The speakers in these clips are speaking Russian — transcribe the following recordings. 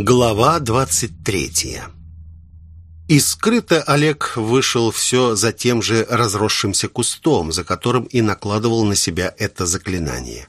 Глава двадцать третья И скрыто Олег вышел все за тем же разросшимся кустом, за которым и накладывал на себя это заклинание.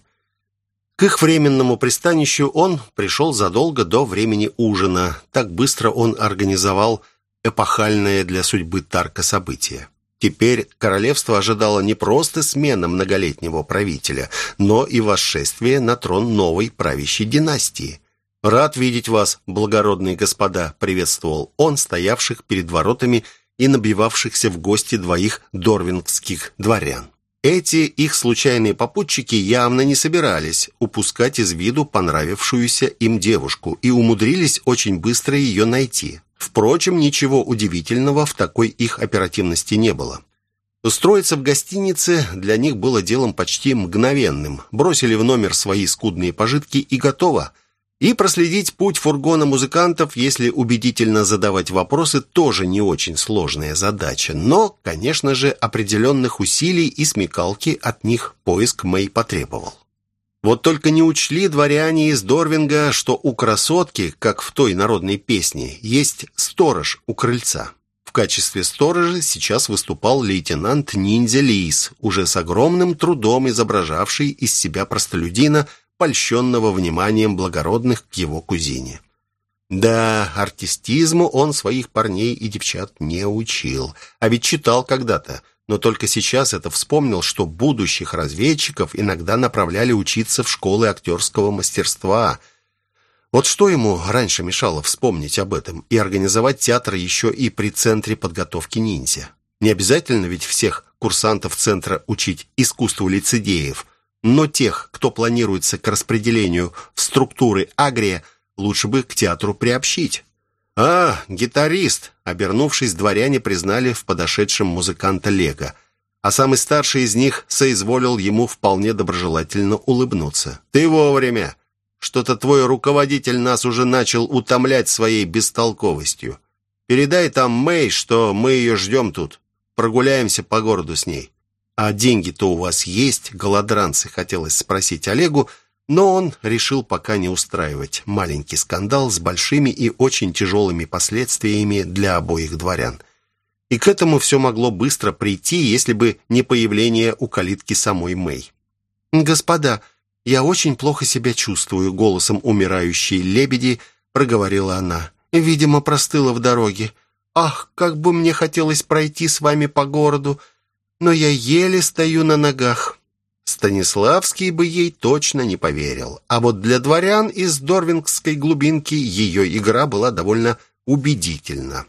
К их временному пристанищу он пришел задолго до времени ужина. Так быстро он организовал эпохальное для судьбы Тарка событие. Теперь королевство ожидало не просто смена многолетнего правителя, но и восшествие на трон новой правящей династии – «Рад видеть вас, благородные господа», — приветствовал он стоявших перед воротами и набивавшихся в гости двоих дорвингских дворян. Эти их случайные попутчики явно не собирались упускать из виду понравившуюся им девушку и умудрились очень быстро ее найти. Впрочем, ничего удивительного в такой их оперативности не было. Устроиться в гостинице для них было делом почти мгновенным. Бросили в номер свои скудные пожитки и готово. И проследить путь фургона музыкантов, если убедительно задавать вопросы, тоже не очень сложная задача. Но, конечно же, определенных усилий и смекалки от них поиск Мэй потребовал. Вот только не учли дворяне из Дорвинга, что у красотки, как в той народной песне, есть сторож у крыльца. В качестве сторожа сейчас выступал лейтенант Ниндзя Лис, уже с огромным трудом изображавший из себя простолюдина, польщенного вниманием благородных к его кузине. Да, артистизму он своих парней и девчат не учил, а ведь читал когда-то, но только сейчас это вспомнил, что будущих разведчиков иногда направляли учиться в школы актерского мастерства. Вот что ему раньше мешало вспомнить об этом и организовать театр еще и при центре подготовки ниндзя. Не обязательно ведь всех курсантов центра учить искусству лицедеев – но тех, кто планируется к распределению в структуры агрия, лучше бы к театру приобщить. «А, гитарист!» — обернувшись, дворяне признали в подошедшем музыканта Лего. А самый старший из них соизволил ему вполне доброжелательно улыбнуться. «Ты вовремя! Что-то твой руководитель нас уже начал утомлять своей бестолковостью. Передай там Мэй, что мы ее ждем тут. Прогуляемся по городу с ней». «А деньги-то у вас есть, голодранцы?» — хотелось спросить Олегу, но он решил пока не устраивать маленький скандал с большими и очень тяжелыми последствиями для обоих дворян. И к этому все могло быстро прийти, если бы не появление у калитки самой Мэй. «Господа, я очень плохо себя чувствую», — голосом умирающей лебеди проговорила она. «Видимо, простыла в дороге. Ах, как бы мне хотелось пройти с вами по городу!» Но я еле стою на ногах». Станиславский бы ей точно не поверил. А вот для дворян из Дорвингской глубинки ее игра была довольно убедительна.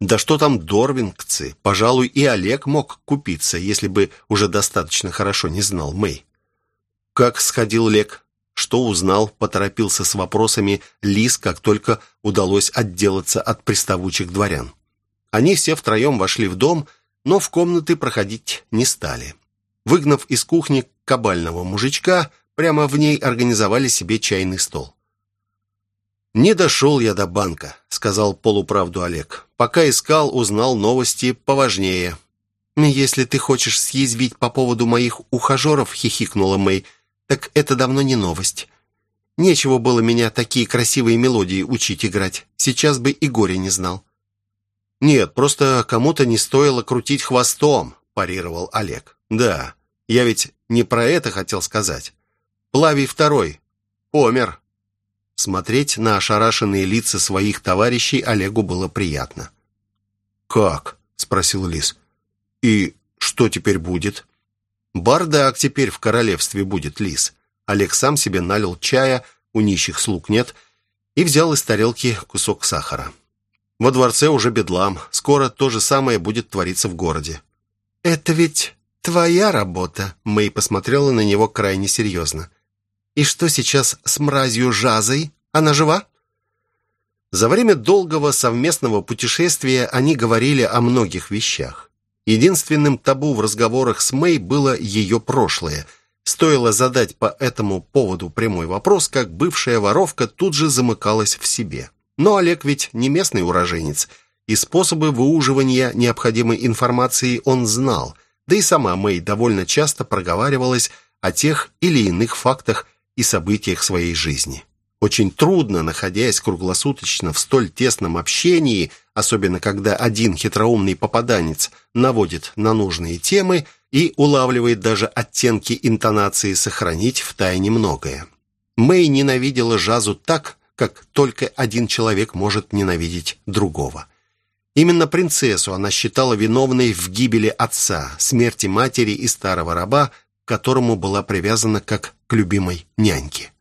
Да что там дорвингцы? Пожалуй, и Олег мог купиться, если бы уже достаточно хорошо не знал Мэй. Как сходил Лек? Что узнал? Поторопился с вопросами Лис, как только удалось отделаться от приставучих дворян. Они все втроем вошли в дом, но в комнаты проходить не стали. Выгнав из кухни кабального мужичка, прямо в ней организовали себе чайный стол. «Не дошел я до банка», — сказал полуправду Олег. «Пока искал, узнал новости поважнее». «Если ты хочешь съязвить по поводу моих ухажеров», — хихикнула Мэй, «так это давно не новость. Нечего было меня такие красивые мелодии учить играть. Сейчас бы и горе не знал». «Нет, просто кому-то не стоило крутить хвостом», – парировал Олег. «Да, я ведь не про это хотел сказать. Плавий второй. Помер». Смотреть на ошарашенные лица своих товарищей Олегу было приятно. «Как?» – спросил Лис. «И что теперь будет?» «Бардак теперь в королевстве будет, Лис». Олег сам себе налил чая, у нищих слуг нет, и взял из тарелки кусок сахара. Во дворце уже бедлам. Скоро то же самое будет твориться в городе. «Это ведь твоя работа?» Мэй посмотрела на него крайне серьезно. «И что сейчас с мразью Жазой? Она жива?» За время долгого совместного путешествия они говорили о многих вещах. Единственным табу в разговорах с Мэй было ее прошлое. Стоило задать по этому поводу прямой вопрос, как бывшая воровка тут же замыкалась в себе. Но Олег ведь не местный уроженец, и способы выуживания необходимой информации он знал, да и сама Мэй довольно часто проговаривалась о тех или иных фактах и событиях своей жизни. Очень трудно, находясь круглосуточно в столь тесном общении, особенно когда один хитроумный попаданец наводит на нужные темы и улавливает даже оттенки интонации, сохранить в тайне многое. Мэй ненавидела Жазу так, как только один человек может ненавидеть другого. Именно принцессу она считала виновной в гибели отца, смерти матери и старого раба, к которому была привязана как к любимой няньке.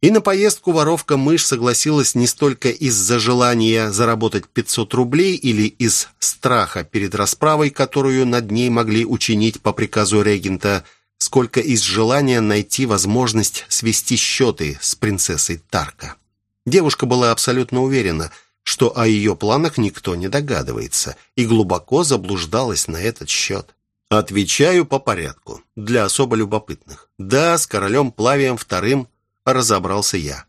И на поездку воровка-мышь согласилась не столько из-за желания заработать 500 рублей или из страха перед расправой, которую над ней могли учинить по приказу регента, сколько из желания найти возможность свести счеты с принцессой Тарка. Девушка была абсолютно уверена, что о ее планах никто не догадывается, и глубоко заблуждалась на этот счет. Отвечаю по порядку, для особо любопытных. Да, с королем Плавием вторым разобрался я.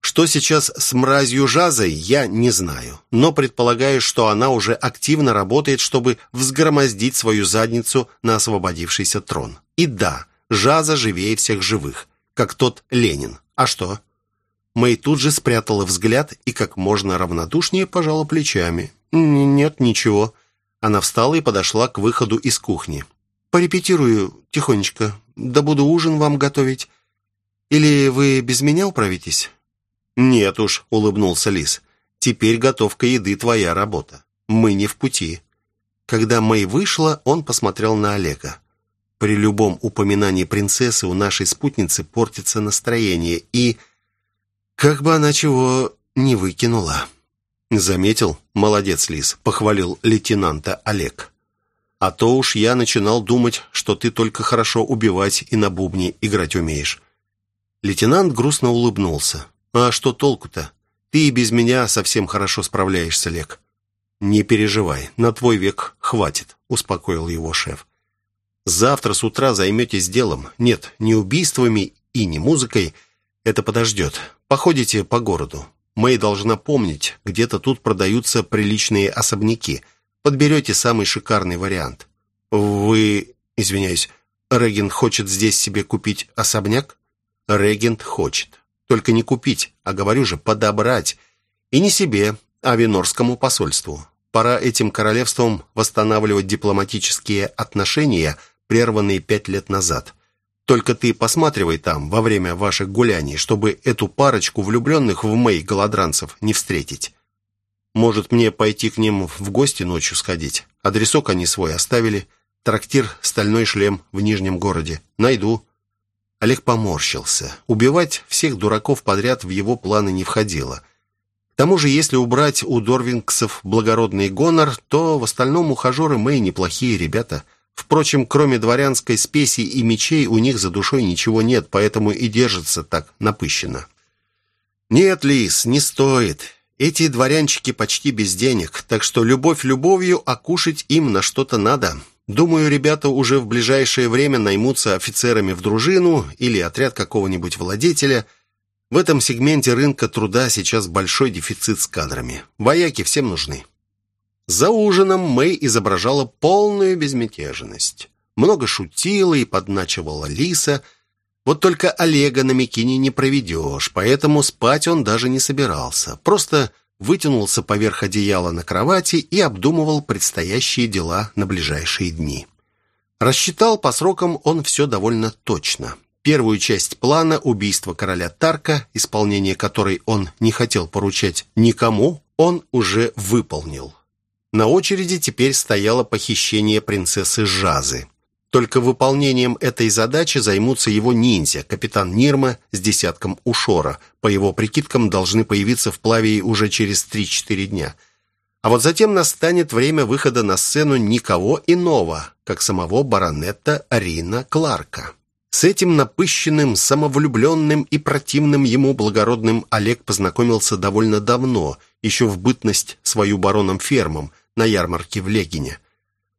Что сейчас с мразью Жазой, я не знаю, но предполагаю, что она уже активно работает, чтобы взгромоздить свою задницу на освободившийся трон. И да, Жаза живее всех живых, как тот Ленин. А что? Мэй тут же спрятала взгляд и как можно равнодушнее пожала плечами. «Нет, ничего». Она встала и подошла к выходу из кухни. «Порепетирую тихонечко, да буду ужин вам готовить. Или вы без меня управитесь?» «Нет уж», — улыбнулся Лис. «Теперь готовка еды твоя работа. Мы не в пути». Когда Мэй вышла, он посмотрел на Олега. При любом упоминании принцессы у нашей спутницы портится настроение, и... Как бы она чего не выкинула. «Заметил? Молодец, Лис», — похвалил лейтенанта Олег. «А то уж я начинал думать, что ты только хорошо убивать и на бубне играть умеешь. Лейтенант грустно улыбнулся. «А что толку-то? Ты и без меня совсем хорошо справляешься, Лек». «Не переживай, на твой век хватит», — успокоил его шеф. «Завтра с утра займетесь делом. Нет, не убийствами и не музыкой. Это подождет. Походите по городу. Мэй должна помнить, где-то тут продаются приличные особняки. Подберете самый шикарный вариант. Вы, извиняюсь, Реген хочет здесь себе купить особняк? Регент хочет. Только не купить, а, говорю же, подобрать. И не себе, а Винорскому посольству. Пора этим королевством восстанавливать дипломатические отношения, прерванные пять лет назад. Только ты посматривай там во время ваших гуляний, чтобы эту парочку влюбленных в Мэй голодранцев не встретить. Может, мне пойти к ним в гости ночью сходить? Адресок они свой оставили. Трактир «Стальной шлем» в Нижнем городе. Найду. Олег поморщился. Убивать всех дураков подряд в его планы не входило. К тому же, если убрать у Дорвингсов благородный гонор, то в остальном ухажеры Мэй неплохие ребята. Впрочем, кроме дворянской спеси и мечей, у них за душой ничего нет, поэтому и держатся так напыщенно. «Нет, Лис, не стоит. Эти дворянчики почти без денег, так что любовь любовью, а кушать им на что-то надо. Думаю, ребята уже в ближайшее время наймутся офицерами в дружину или отряд какого-нибудь владетеля. В этом сегменте рынка труда сейчас большой дефицит с кадрами. Вояки всем нужны. За ужином Мэй изображала полную безмятежность. Много шутила и подначивала Лиса. Вот только Олега на Микине не проведешь, поэтому спать он даже не собирался. Просто вытянулся поверх одеяла на кровати и обдумывал предстоящие дела на ближайшие дни. Рассчитал по срокам он все довольно точно. Первую часть плана убийства короля Тарка, исполнение которой он не хотел поручать никому, он уже выполнил. На очереди теперь стояло похищение принцессы Жазы. Только выполнением этой задачи займутся его ниндзя, капитан Нирма с десятком Ушора. По его прикидкам, должны появиться в Плавии уже через 3-4 дня. А вот затем настанет время выхода на сцену никого иного, как самого баронета Рина Кларка. С этим напыщенным, самовлюбленным и противным ему благородным Олег познакомился довольно давно, еще в бытность свою бароном Фермом на ярмарке в Легине.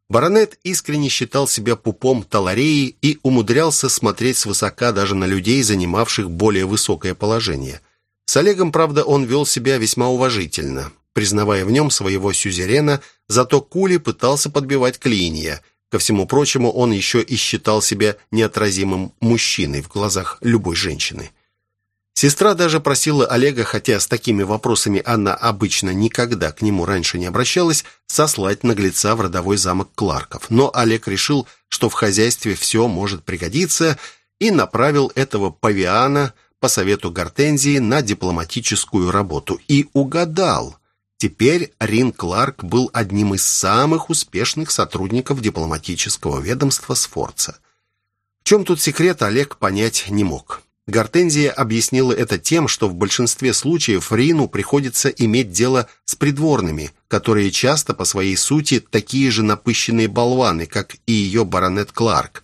Баронет искренне считал себя пупом Талареи и умудрялся смотреть свысока даже на людей, занимавших более высокое положение. С Олегом, правда, он вел себя весьма уважительно, признавая в нем своего сюзерена, зато Кули пытался подбивать клинья. Ко всему прочему, он еще и считал себя неотразимым мужчиной в глазах любой женщины. Сестра даже просила Олега, хотя с такими вопросами она обычно никогда к нему раньше не обращалась, сослать наглеца в родовой замок Кларков. Но Олег решил, что в хозяйстве все может пригодиться, и направил этого павиана по совету Гортензии на дипломатическую работу. И угадал. Теперь Рин Кларк был одним из самых успешных сотрудников дипломатического ведомства Сфорца. В чем тут секрет, Олег понять не мог. Гортензия объяснила это тем, что в большинстве случаев Рину приходится иметь дело с придворными, которые часто по своей сути такие же напыщенные болваны, как и ее баронет Кларк,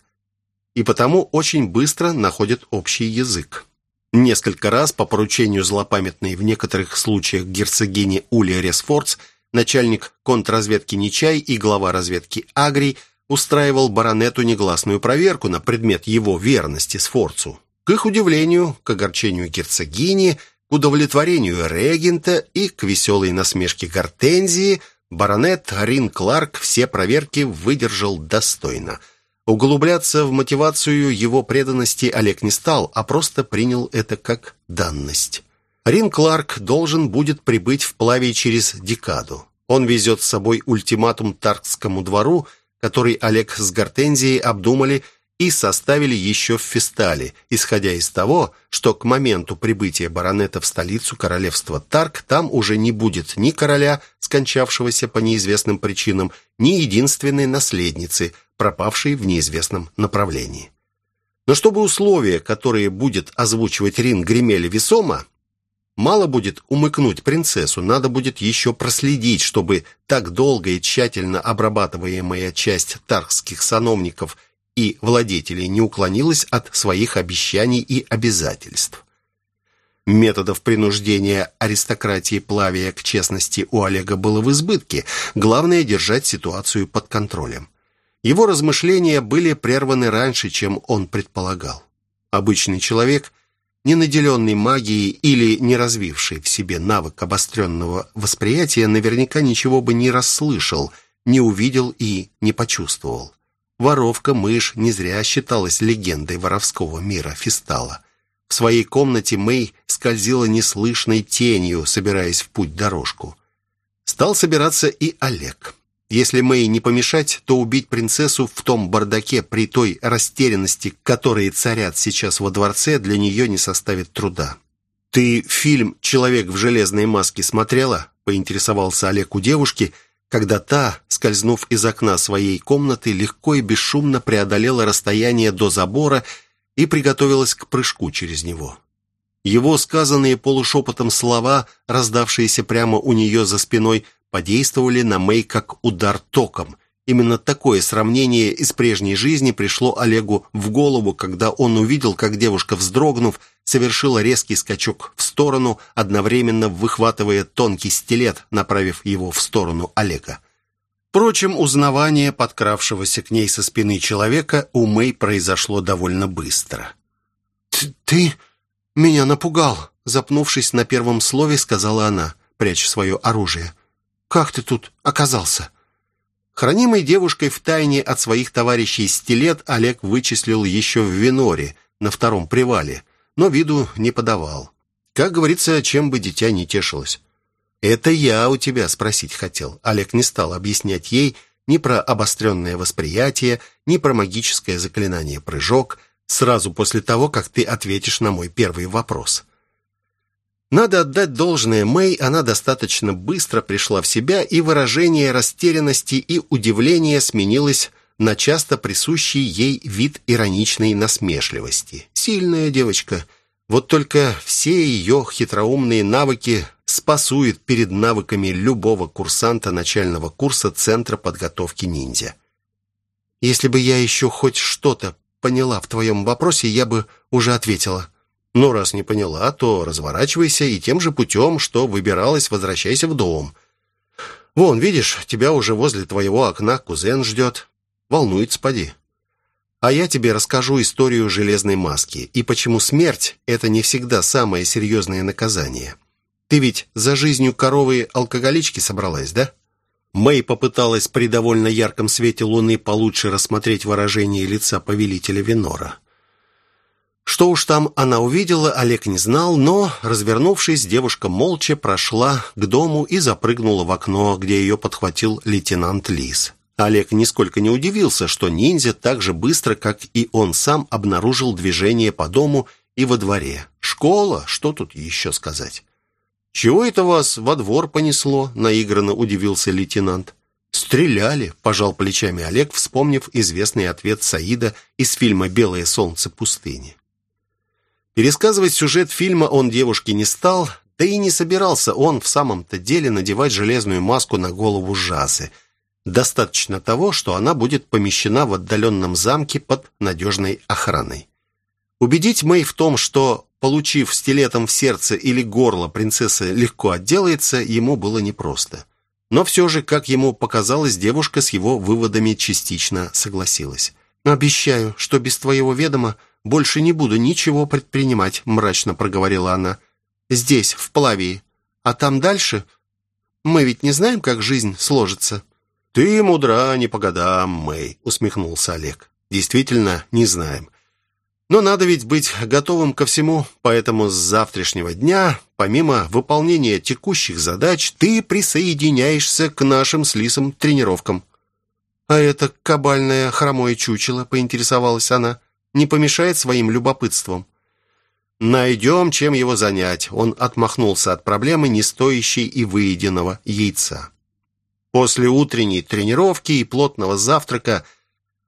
и потому очень быстро находят общий язык. Несколько раз по поручению злопамятной в некоторых случаях герцогини Улия Ресфордс начальник контрразведки Нечай и глава разведки Агрий устраивал баронету негласную проверку на предмет его верности Сфорцу. К их удивлению, к огорчению герцогини, к удовлетворению регента и к веселой насмешке Гортензии, баронет Рин Кларк все проверки выдержал достойно. Углубляться в мотивацию его преданности Олег не стал, а просто принял это как данность. Рин Кларк должен будет прибыть в Плаве через декаду. Он везет с собой ультиматум Таркскому двору, который Олег с Гортензией обдумали и составили еще в Фестале, исходя из того, что к моменту прибытия баронета в столицу королевства Тарк там уже не будет ни короля, скончавшегося по неизвестным причинам, ни единственной наследницы, пропавшей в неизвестном направлении. Но чтобы условия, которые будет озвучивать Рин, гремели весомо, Мало будет умыкнуть принцессу, надо будет еще проследить, чтобы так долго и тщательно обрабатываемая часть тархских сановников – и владетелей не уклонилась от своих обещаний и обязательств. Методов принуждения аристократии Плавия к честности у Олега было в избытке, главное держать ситуацию под контролем. Его размышления были прерваны раньше, чем он предполагал. Обычный человек, не наделенный магией или не развивший в себе навык обостренного восприятия, наверняка ничего бы не расслышал, не увидел и не почувствовал. Воровка-мышь не зря считалась легендой воровского мира Фистала. В своей комнате Мэй скользила неслышной тенью, собираясь в путь-дорожку. Стал собираться и Олег. Если Мэй не помешать, то убить принцессу в том бардаке при той растерянности, которые царят сейчас во дворце, для нее не составит труда. «Ты фильм «Человек в железной маске» смотрела?» — поинтересовался Олег у девушки — когда та, скользнув из окна своей комнаты, легко и бесшумно преодолела расстояние до забора и приготовилась к прыжку через него. Его сказанные полушепотом слова, раздавшиеся прямо у нее за спиной, подействовали на Мэй как удар током. Именно такое сравнение из прежней жизни пришло Олегу в голову, когда он увидел, как девушка, вздрогнув, совершила резкий скачок в сторону, одновременно выхватывая тонкий стилет, направив его в сторону Олега. Впрочем, узнавание подкравшегося к ней со спины человека у Мэй произошло довольно быстро. «Ты, меня напугал», — запнувшись на первом слове, сказала она, пряча свое оружие. «Как ты тут оказался?» Хранимой девушкой в тайне от своих товарищей стилет Олег вычислил еще в Виноре, на втором привале, но виду не подавал. Как говорится, чем бы дитя не тешилось. «Это я у тебя спросить хотел». Олег не стал объяснять ей ни про обостренное восприятие, ни про магическое заклинание «прыжок», сразу после того, как ты ответишь на мой первый вопрос. Надо отдать должное Мэй, она достаточно быстро пришла в себя, и выражение растерянности и удивления сменилось на часто присущий ей вид ироничной насмешливости. Сильная девочка. Вот только все ее хитроумные навыки спасуют перед навыками любого курсанта начального курса Центра подготовки ниндзя. Если бы я еще хоть что-то поняла в твоем вопросе, я бы уже ответила. Ну, раз не поняла, то разворачивайся и тем же путем, что выбиралась, возвращайся в дом. Вон, видишь, тебя уже возле твоего окна кузен ждет. Волнуется, поди. А я тебе расскажу историю железной маски и почему смерть – это не всегда самое серьезное наказание. Ты ведь за жизнью коровы алкоголички собралась, да? Мэй попыталась при довольно ярком свете луны получше рассмотреть выражение лица повелителя Винора. Что уж там она увидела, Олег не знал, но, развернувшись, девушка молча прошла к дому и запрыгнула в окно, где ее подхватил лейтенант Лис. Олег нисколько не удивился, что ниндзя так же быстро, как и он сам, обнаружил движение по дому и во дворе. Школа, что тут еще сказать? «Чего это вас во двор понесло?» – наигранно удивился лейтенант. «Стреляли», – пожал плечами Олег, вспомнив известный ответ Саида из фильма «Белое солнце пустыни». Пересказывать сюжет фильма он девушке не стал, да и не собирался он в самом-то деле надевать железную маску на голову Жазы. Достаточно того, что она будет помещена в отдаленном замке под надежной охраной. Убедить Мэй в том, что, получив стилетом в сердце или горло, принцесса легко отделается, ему было непросто. Но все же, как ему показалось, девушка с его выводами частично согласилась. «Обещаю, что без твоего ведома больше не буду ничего предпринимать», мрачно проговорила она. «Здесь, в Плавии. А там дальше? Мы ведь не знаем, как жизнь сложится». «Ты мудра не по годам, Мэй», усмехнулся Олег. «Действительно, не знаем. Но надо ведь быть готовым ко всему, поэтому с завтрашнего дня, помимо выполнения текущих задач, ты присоединяешься к нашим с Лисом тренировкам». «А это кабальное хромое чучело», — поинтересовалась она не помешает своим любопытством. Найдем, чем его занять. Он отмахнулся от проблемы не стоящей и выеденного яйца. После утренней тренировки и плотного завтрака,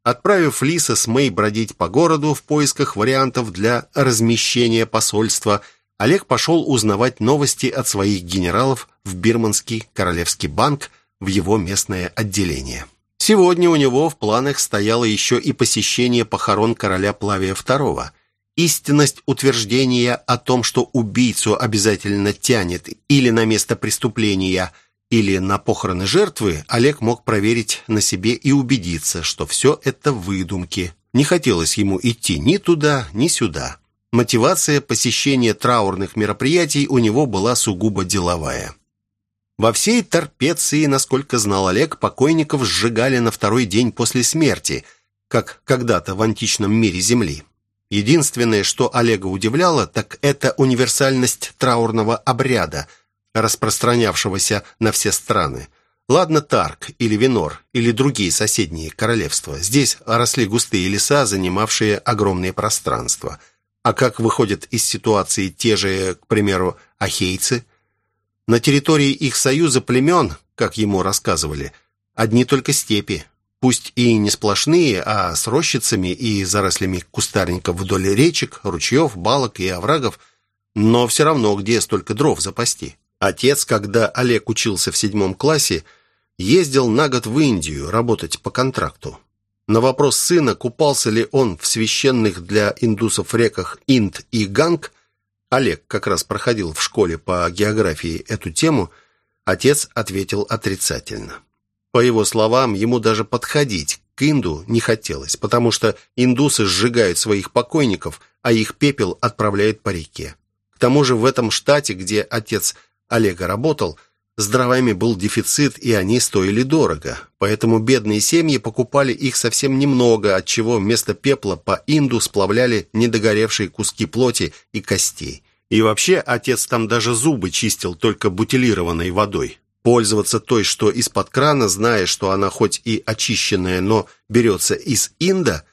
отправив Лиса с Мэй бродить по городу в поисках вариантов для размещения посольства, Олег пошел узнавать новости от своих генералов в Бирманский Королевский банк в его местное отделение. Сегодня у него в планах стояло еще и посещение похорон короля Плавия II. Истинность утверждения о том, что убийцу обязательно тянет или на место преступления, или на похороны жертвы, Олег мог проверить на себе и убедиться, что все это выдумки. Не хотелось ему идти ни туда, ни сюда. Мотивация посещения траурных мероприятий у него была сугубо деловая. Во всей Торпеции, насколько знал Олег, покойников сжигали на второй день после смерти, как когда-то в античном мире Земли. Единственное, что Олега удивляло, так это универсальность траурного обряда, распространявшегося на все страны. Ладно Тарк или Винор, или другие соседние королевства. Здесь росли густые леса, занимавшие огромные пространства. А как выходят из ситуации те же, к примеру, ахейцы – на территории их союза племен, как ему рассказывали, одни только степи, пусть и не сплошные, а с рощицами и зарослями кустарников вдоль речек, ручьев, балок и оврагов, но все равно где столько дров запасти. Отец, когда Олег учился в седьмом классе, ездил на год в Индию работать по контракту. На вопрос сына, купался ли он в священных для индусов реках Инд и Ганг, Олег как раз проходил в школе по географии эту тему, отец ответил отрицательно. По его словам, ему даже подходить к Инду не хотелось, потому что индусы сжигают своих покойников, а их пепел отправляют по реке. К тому же в этом штате, где отец Олега работал, с дровами был дефицит, и они стоили дорого. Поэтому бедные семьи покупали их совсем немного, отчего вместо пепла по инду сплавляли недогоревшие куски плоти и костей. И вообще, отец там даже зубы чистил только бутилированной водой. Пользоваться той, что из-под крана, зная, что она хоть и очищенная, но берется из инда,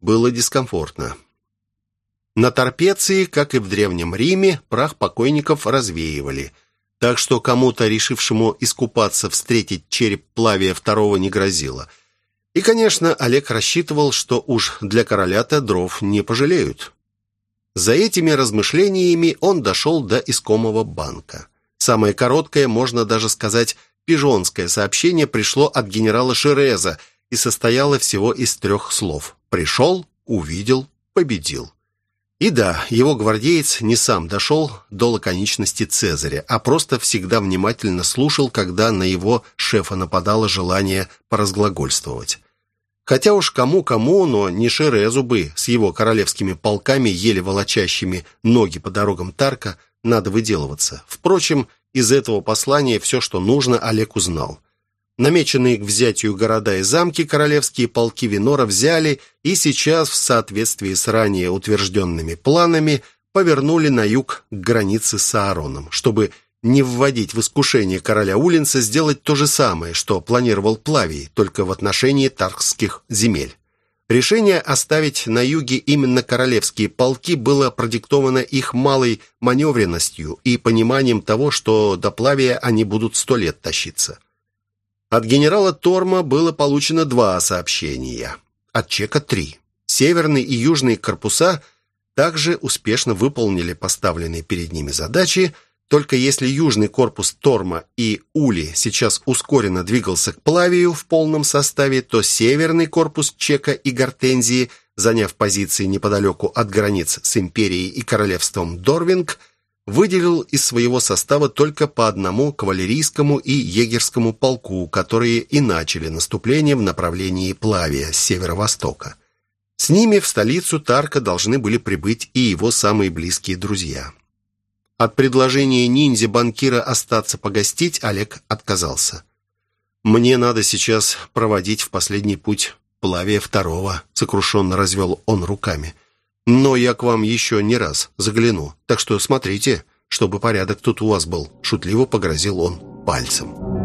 было дискомфортно. На Торпеции, как и в Древнем Риме, прах покойников развеивали. Так что кому-то, решившему искупаться, встретить череп Плавия II не грозило. И, конечно, Олег рассчитывал, что уж для короля-то дров не пожалеют. За этими размышлениями он дошел до искомого банка. Самое короткое, можно даже сказать, пижонское сообщение пришло от генерала Шереза и состояло всего из трех слов. «Пришел, увидел, победил». И да, его гвардеец не сам дошел до лаконичности Цезаря, а просто всегда внимательно слушал, когда на его шефа нападало желание поразглагольствовать. Хотя уж кому-кому, но не Шерезу бы с его королевскими полками, еле волочащими ноги по дорогам Тарка, надо выделываться. Впрочем, из этого послания все, что нужно, Олег узнал. Намеченные к взятию города и замки королевские полки Винора взяли и сейчас, в соответствии с ранее утвержденными планами, повернули на юг к границе с Аароном, чтобы не вводить в искушение короля Улинца сделать то же самое, что планировал Плавий, только в отношении тархских земель. Решение оставить на юге именно королевские полки было продиктовано их малой маневренностью и пониманием того, что до Плавия они будут сто лет тащиться. От генерала Торма было получено два сообщения, от Чека три. Северный и южный корпуса также успешно выполнили поставленные перед ними задачи, только если южный корпус Торма и Ули сейчас ускоренно двигался к Плавию в полном составе, то северный корпус Чека и Гортензии, заняв позиции неподалеку от границ с империей и королевством Дорвинг, выделил из своего состава только по одному кавалерийскому и егерскому полку, которые и начали наступление в направлении Плавия с северо-востока. С ними в столицу Тарка должны были прибыть и его самые близкие друзья. От предложения ниндзя-банкира остаться погостить Олег отказался. «Мне надо сейчас проводить в последний путь Плавия второго», — сокрушенно развел он руками. «Но я к вам еще не раз загляну, так что смотрите, чтобы порядок тут у вас был», — шутливо погрозил он пальцем.